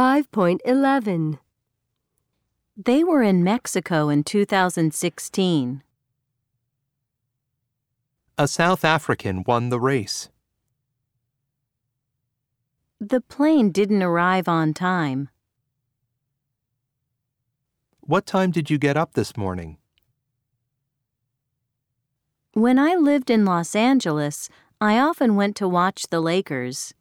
5.11. They were in Mexico in 2016. A South African won the race. The plane didn't arrive on time. What time did you get up this morning? When I lived in Los Angeles, I often went to watch the Lakers.